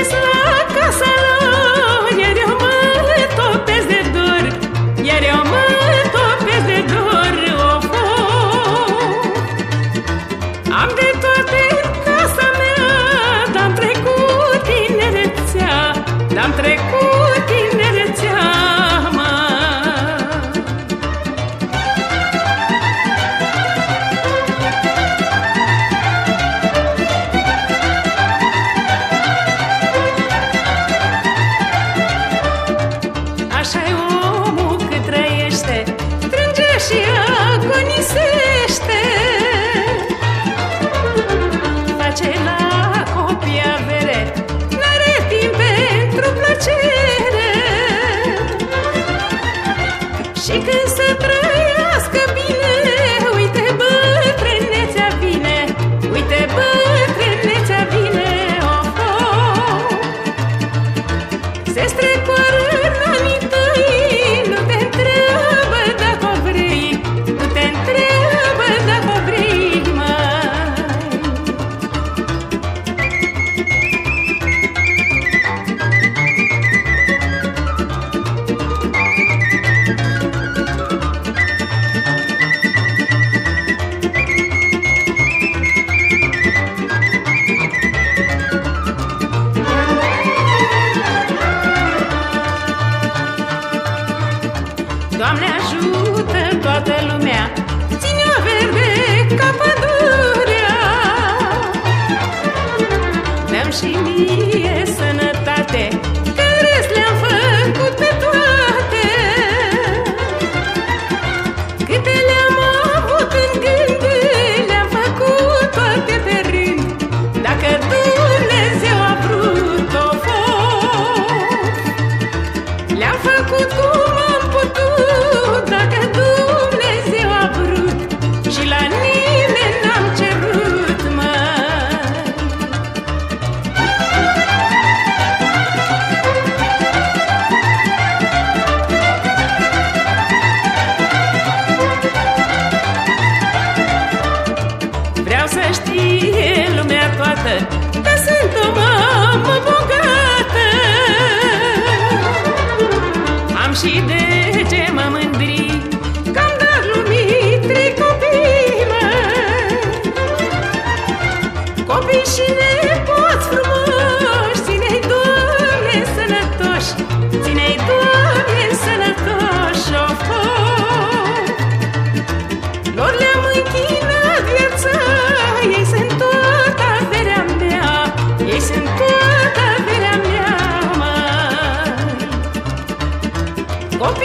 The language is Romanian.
es la casa de și mie sănătate